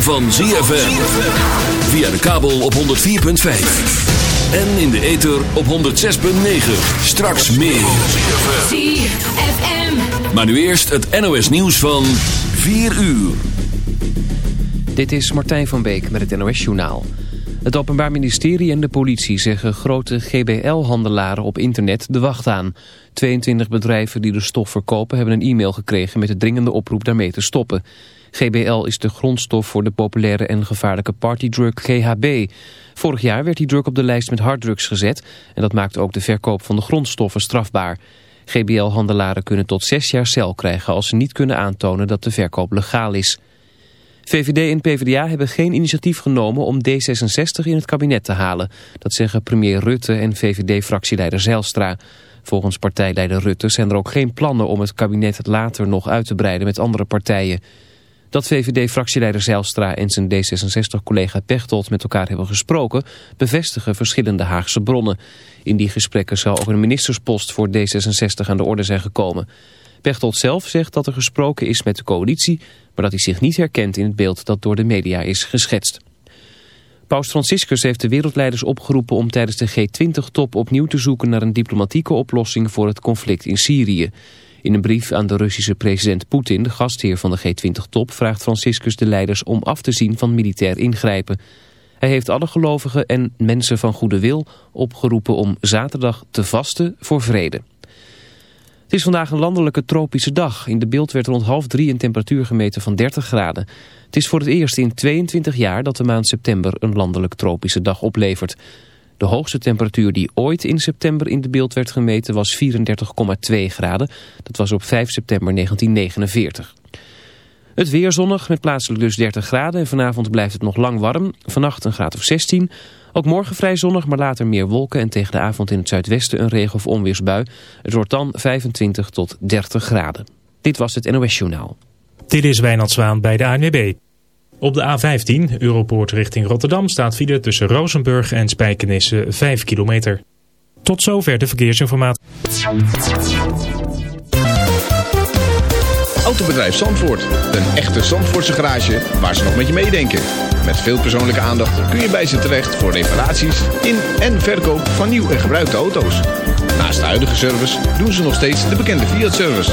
ritme van ZFM. Via de kabel op 104.5. En in de ether op 106.9. Straks meer. ZFM. Maar nu eerst het NOS nieuws van 4 uur. Dit is Martijn van Beek met het NOS Journaal. Het Openbaar Ministerie en de politie zeggen grote GBL-handelaren op internet de wacht aan. 22 bedrijven die de stof verkopen hebben een e-mail gekregen met de dringende oproep daarmee te stoppen. GBL is de grondstof voor de populaire en gevaarlijke partydrug GHB. Vorig jaar werd die drug op de lijst met harddrugs gezet en dat maakt ook de verkoop van de grondstoffen strafbaar. GBL-handelaren kunnen tot zes jaar cel krijgen als ze niet kunnen aantonen dat de verkoop legaal is. VVD en PvdA hebben geen initiatief genomen om D66 in het kabinet te halen. Dat zeggen premier Rutte en VVD-fractieleider Zijlstra. Volgens partijleider Rutte zijn er ook geen plannen om het kabinet later nog uit te breiden met andere partijen. Dat VVD-fractieleider Zijlstra en zijn D66-collega Pechtold met elkaar hebben gesproken, bevestigen verschillende Haagse bronnen. In die gesprekken zou ook een ministerspost voor D66 aan de orde zijn gekomen. Pechtold zelf zegt dat er gesproken is met de coalitie, maar dat hij zich niet herkent in het beeld dat door de media is geschetst. Paus Franciscus heeft de wereldleiders opgeroepen om tijdens de G20-top opnieuw te zoeken naar een diplomatieke oplossing voor het conflict in Syrië. In een brief aan de Russische president Poetin, de gastheer van de G20-top, vraagt Franciscus de leiders om af te zien van militair ingrijpen. Hij heeft alle gelovigen en mensen van goede wil opgeroepen om zaterdag te vasten voor vrede. Het is vandaag een landelijke tropische dag. In de beeld werd rond half drie een temperatuur gemeten van 30 graden. Het is voor het eerst in 22 jaar dat de maand september een landelijk tropische dag oplevert. De hoogste temperatuur die ooit in september in de beeld werd gemeten was 34,2 graden. Dat was op 5 september 1949. Het weer zonnig met plaatselijk dus 30 graden en vanavond blijft het nog lang warm. Vannacht een graad of 16. Ook morgen vrij zonnig, maar later meer wolken en tegen de avond in het zuidwesten een regen- of onweersbui. Het wordt dan 25 tot 30 graden. Dit was het NOS Journaal. Dit is Wijnand Zwaan bij de ANWB. Op de A15, Europoort richting Rotterdam, staat file tussen Rozenburg en Spijkenisse 5 kilometer. Tot zover de verkeersinformatie. Autobedrijf Zandvoort. Een echte Zandvoortse garage waar ze nog met je meedenken. Met veel persoonlijke aandacht kun je bij ze terecht voor reparaties in en verkoop van nieuw en gebruikte auto's. Naast de huidige service doen ze nog steeds de bekende Fiat-service.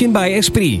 Nutrition by Esprit.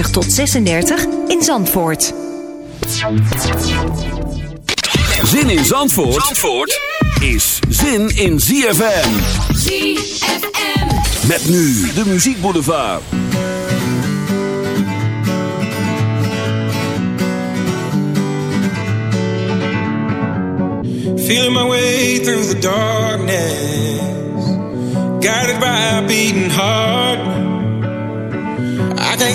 tot 36 in Zandvoort. Zin in Zandvoort, Zandvoort is zin in ZFM. ZFM. Met nu de muziekboulevard. Feeling my way through the darkness, guided by a beating heart.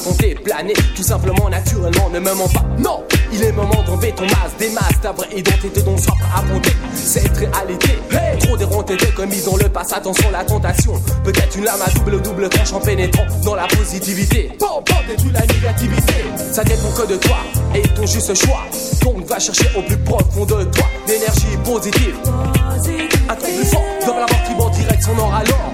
Tenter, planer, tout simplement, naturellement, ne me mens pas. Non, il est moment d'enlever ton masque, des masques, ta vraie identité dont soif à affronter cette réalité. Trop déronté de commis dans le passé, attention la tentation. Peut-être une lame à double double tranche en pénétrant dans la positivité. Bon, bon, détruis la négativité. Ça dépend que de toi et ton juste choix. Donc va chercher au plus profond de toi l'énergie positive. Un plus fort dans la mort qui va en direction nord alors.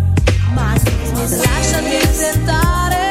Ma lasciami tentare.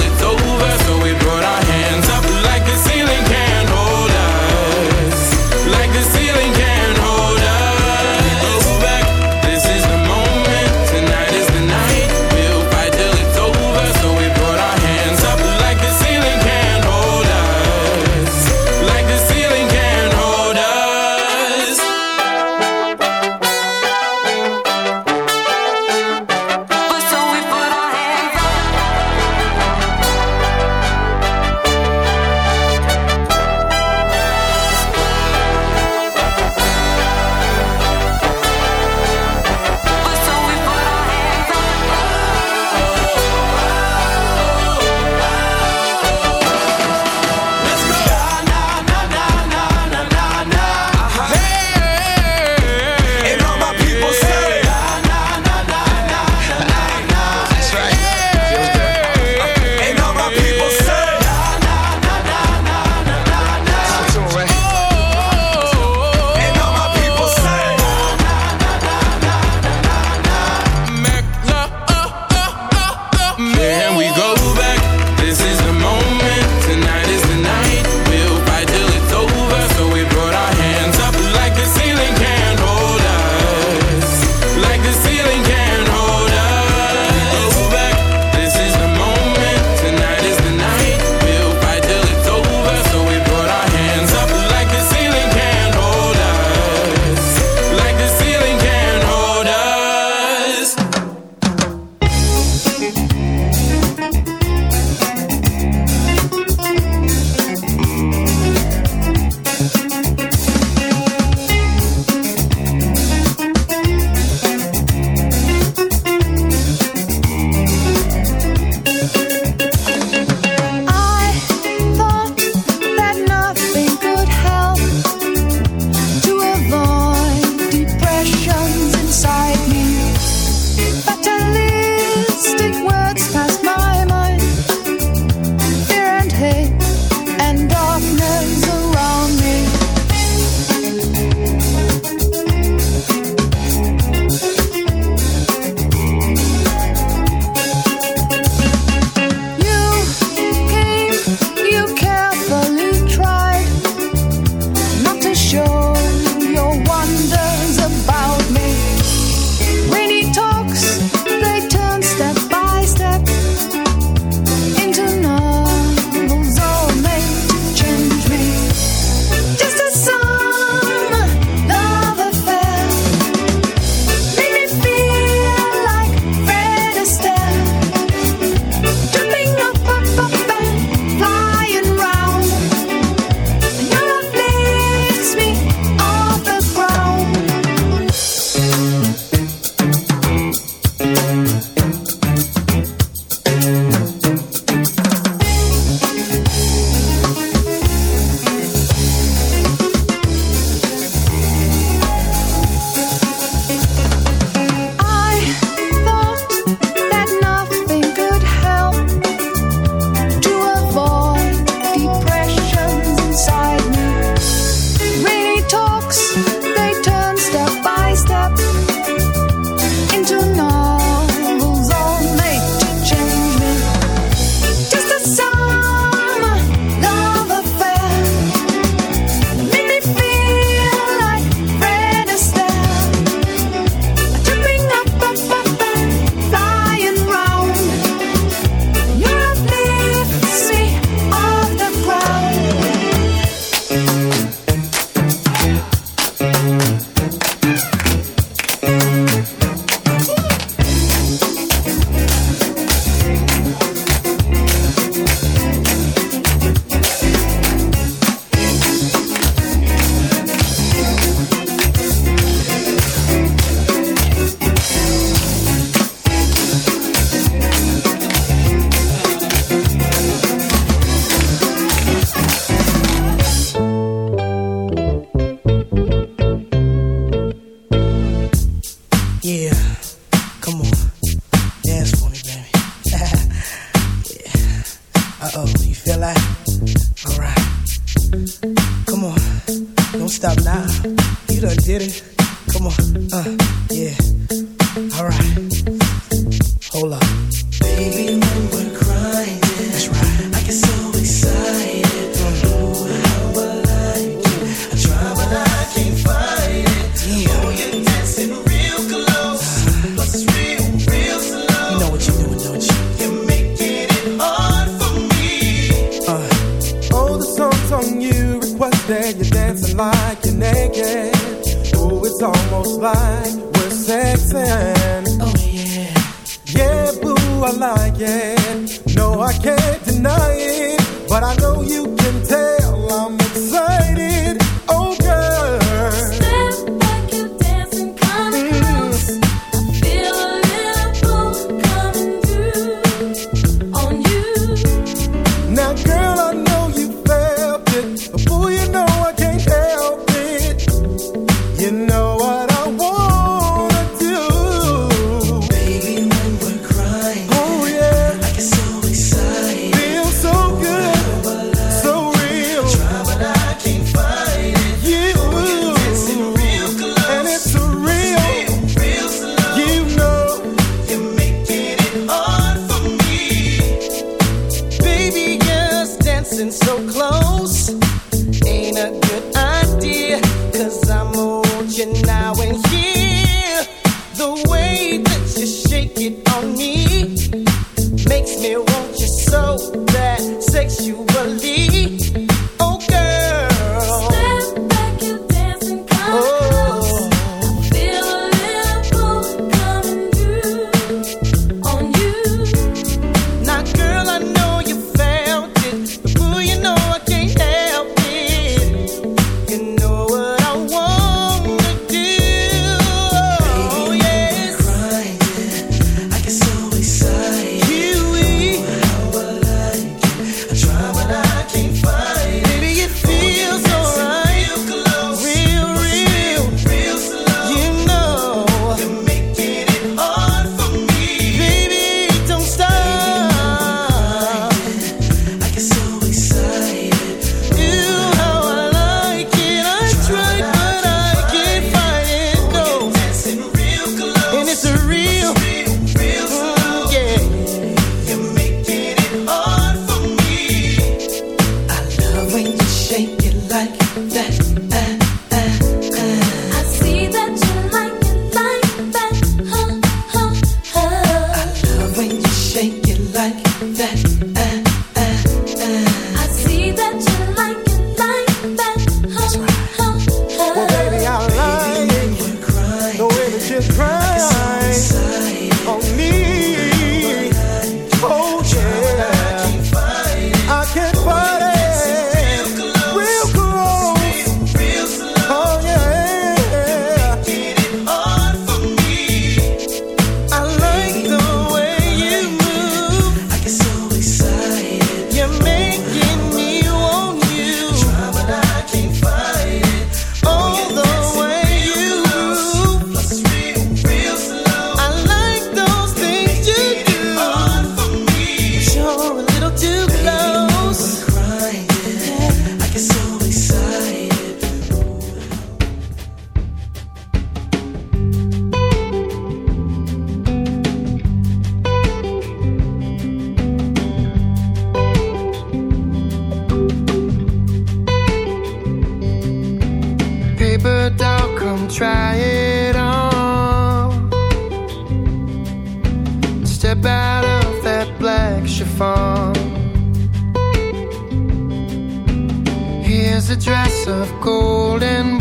of gold and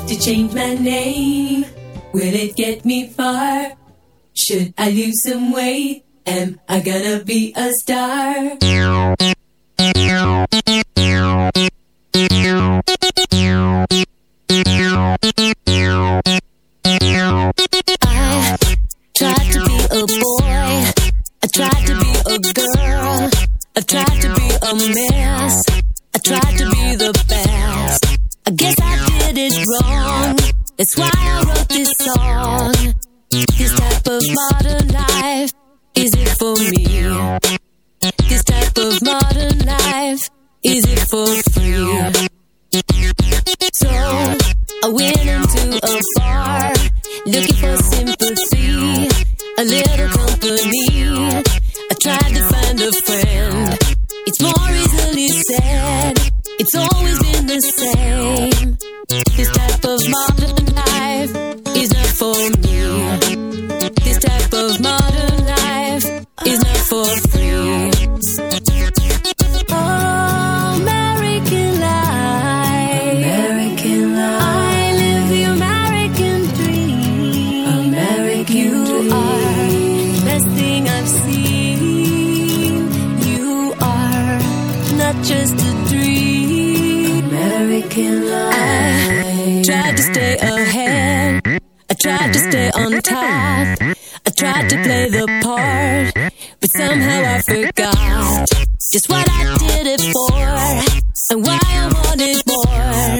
have to change my name? Will it get me far? Should I lose some weight? Am I gonna be a star? I tried to be a boy. I tried to be a girl. I tried to be a mess. That's why I wrote this song. This type of modern life, is it for me? This type of modern life, is it for free? So I went into a bar looking for sympathy, a little company. I tried to find a friend. It's more easily said. It's always American life. I tried to stay ahead. I tried to stay on top. I tried to play the part, but somehow I forgot just what I did it for and why I wanted more.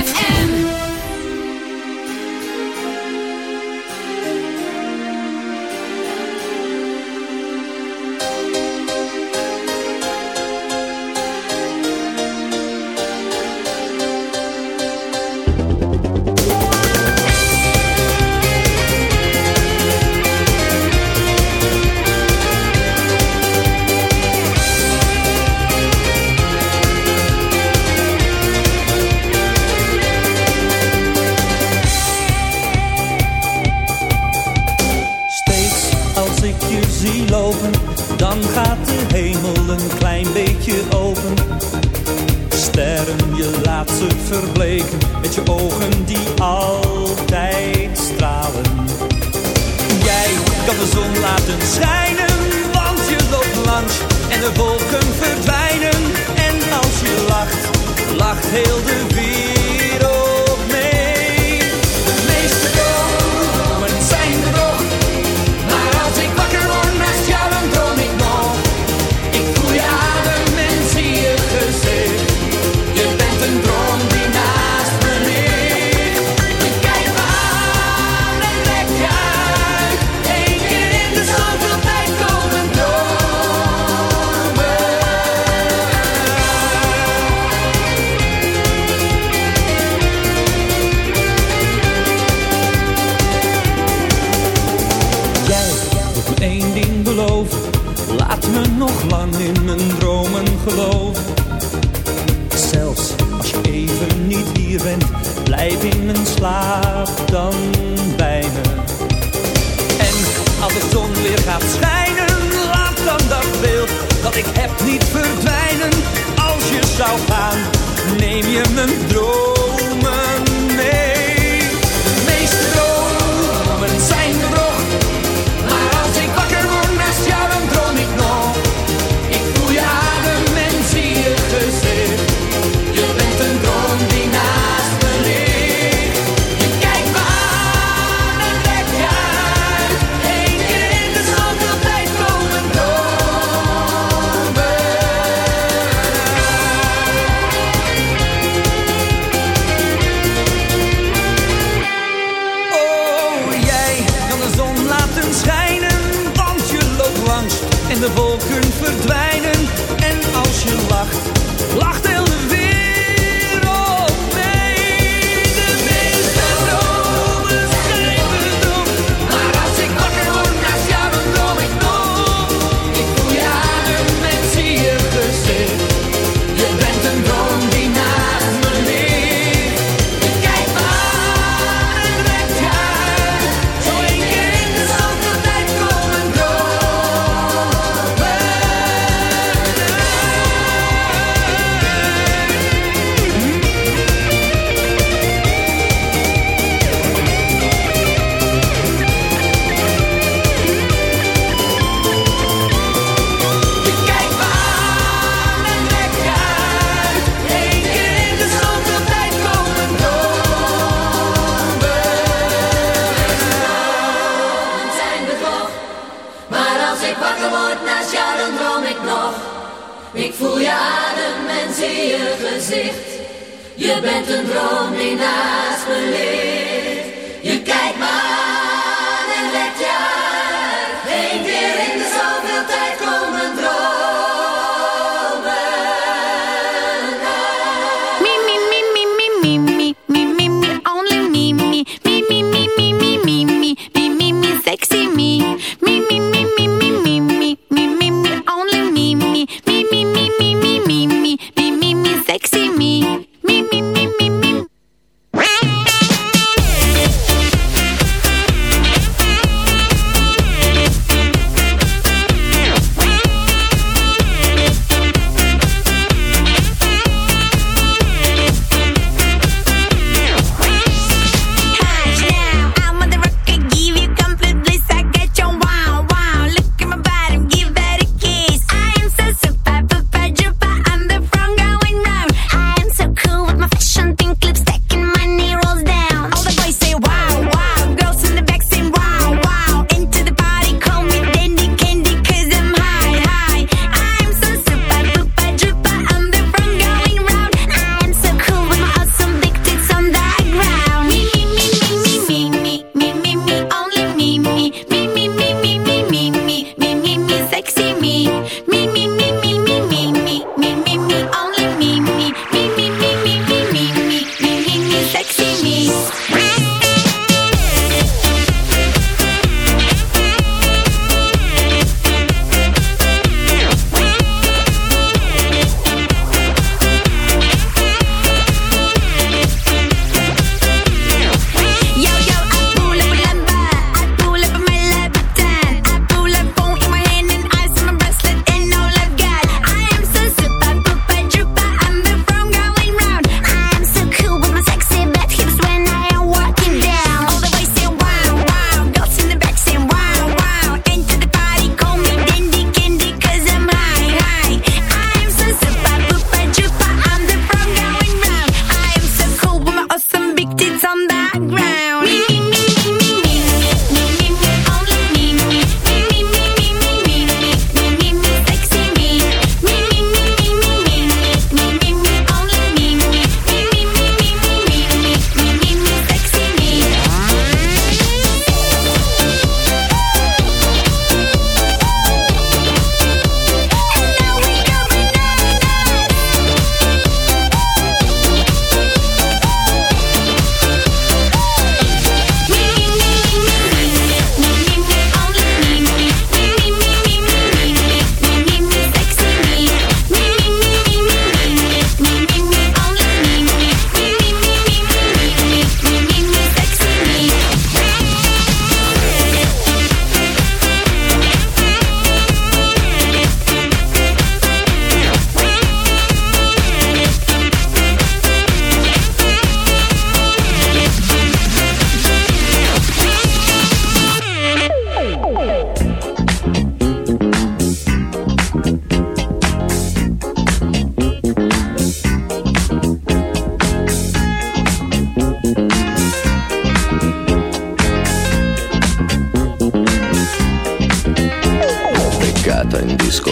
No.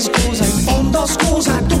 scusa, in fondo scusa, tu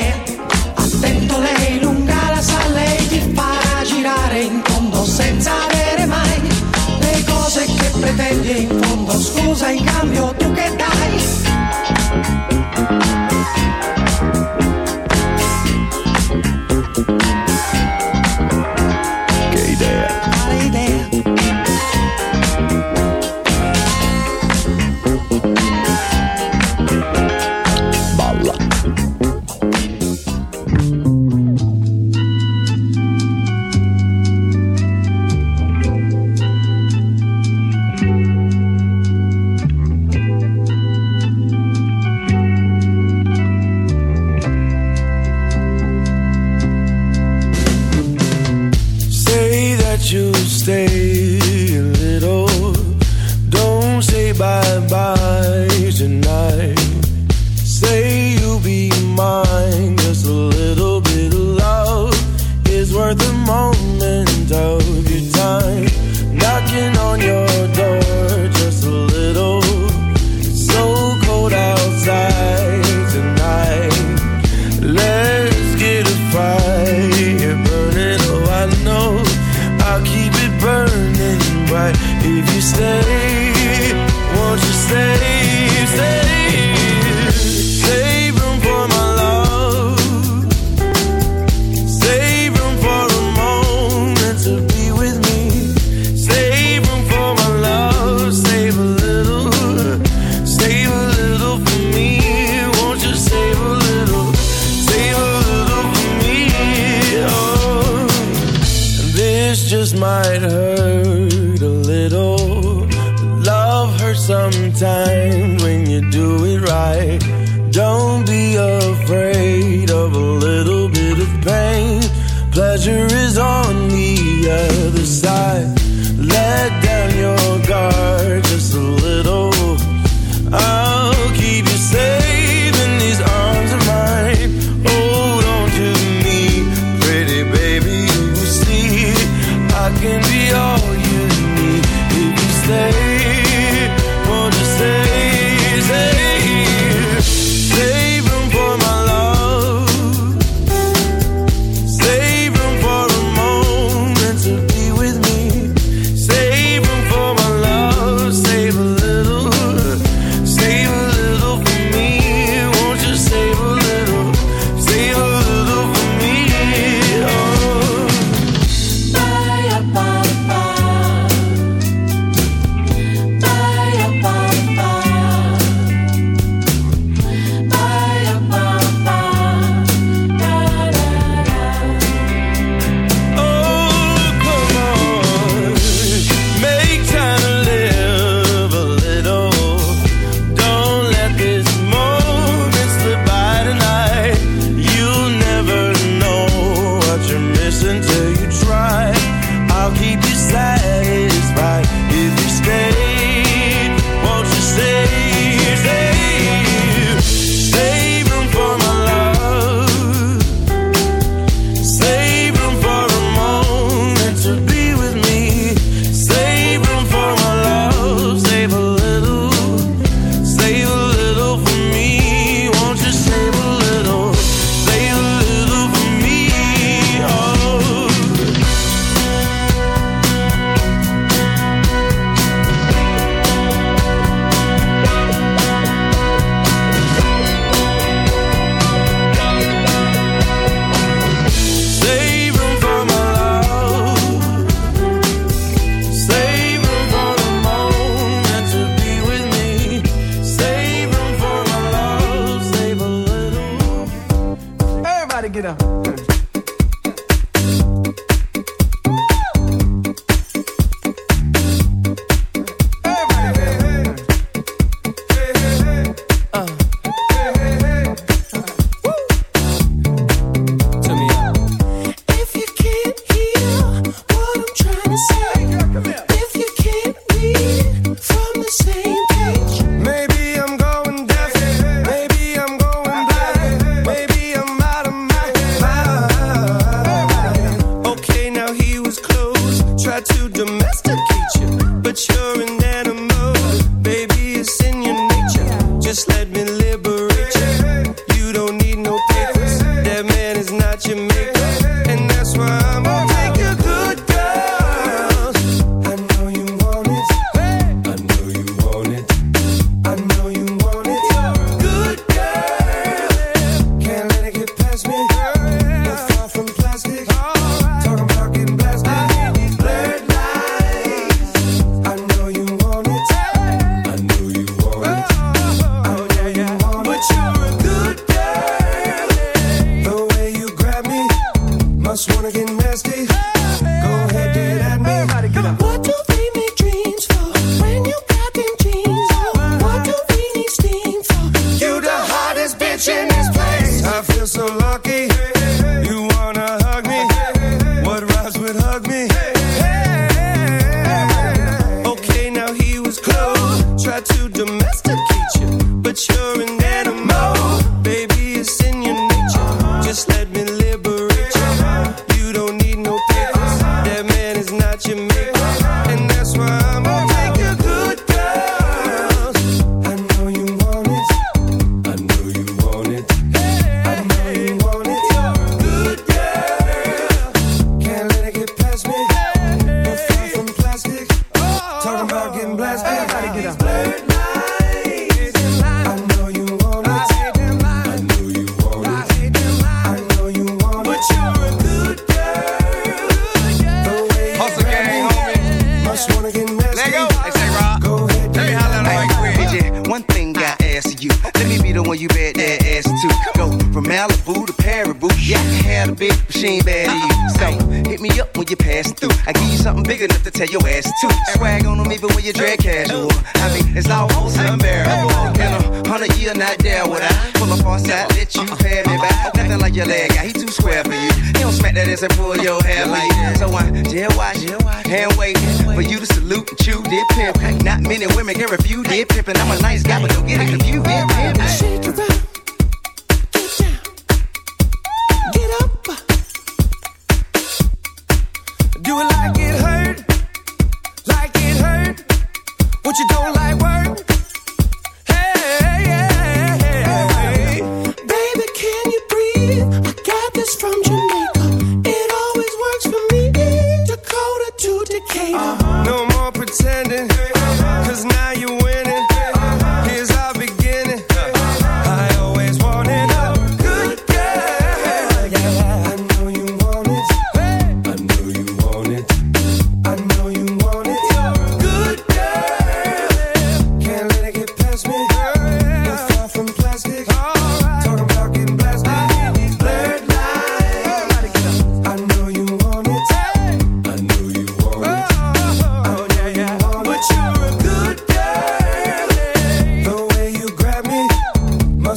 rinconcito oscuro in cambio tu che stay.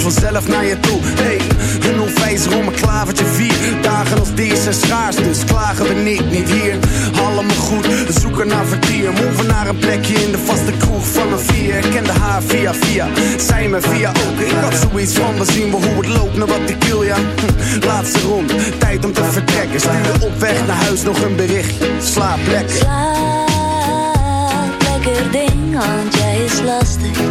Vanzelf naar je toe. Hey, een onwijs om een klavertje vier. Dagen als deze schaars, dus klagen we niet, niet hier. Allemaal goed, zoeken naar vertier. Move naar een plekje in de vaste kroeg van een vier. Ik kende haar via via, zij me via ook. Ik had zoiets van, we zien wel hoe het loopt, naar wat ik wil, ja. Hm, Laatste rond, tijd om te vertrekken. Stuur op weg naar huis nog een berichtje. Slaap lekker. Slaap, lekker ding, want jij is lastig.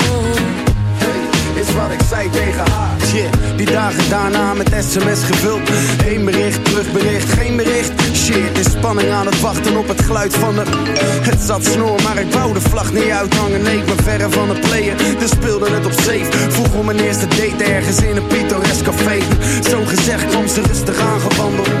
Wat ik zei tegen haar. Shit, die dagen daarna met sms gevuld. Eén bericht, terugbericht, geen bericht. Shit, is spanning aan het wachten op het geluid van de... Het zat snor, maar ik wou de vlag niet uithangen. Nee, ik ben verre van het playen, dus speelde het op safe. Vroeg om mijn eerste date ergens in een pittoresk café. Zo gezegd kwam ze rustig aangewandeld.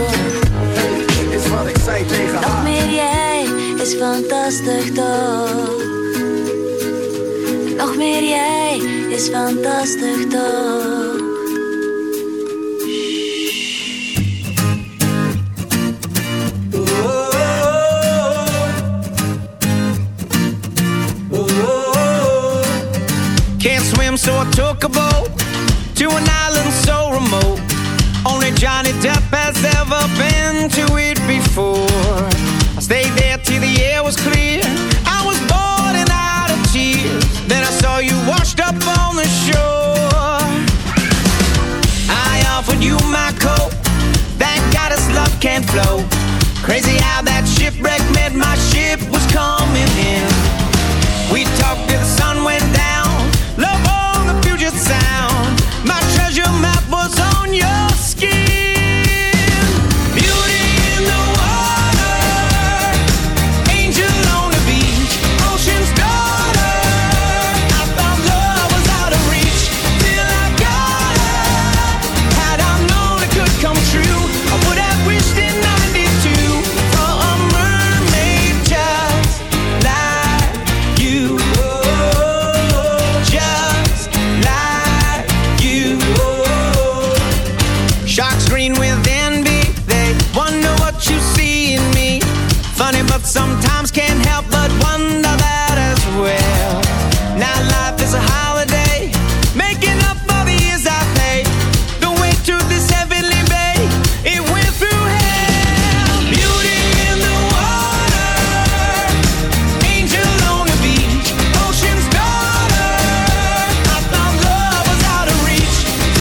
Is fantastisch toch? Nog meer jij is fantastisch toch? Can't swim, so I took a boat to an island so remote. Only Johnny Depp has ever been to it before. Flow.